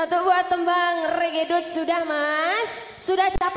Satu buat tembang. Reggae sudah mas. Sudah capek.